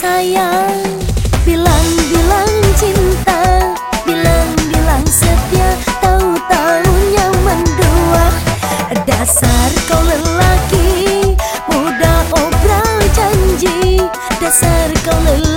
sayang. Bilang-bilang cinta Bilang-bilang setia. Tahu-tahunya mendua. Dasar kau lelaki Mudah obrol janji. Dasar kau lelaki.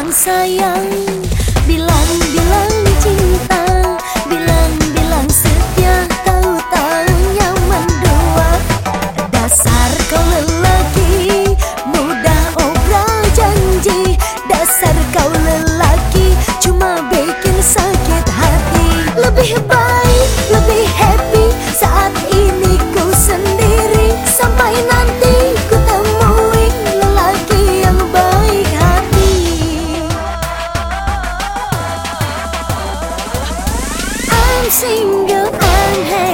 bilang sayang. single unhand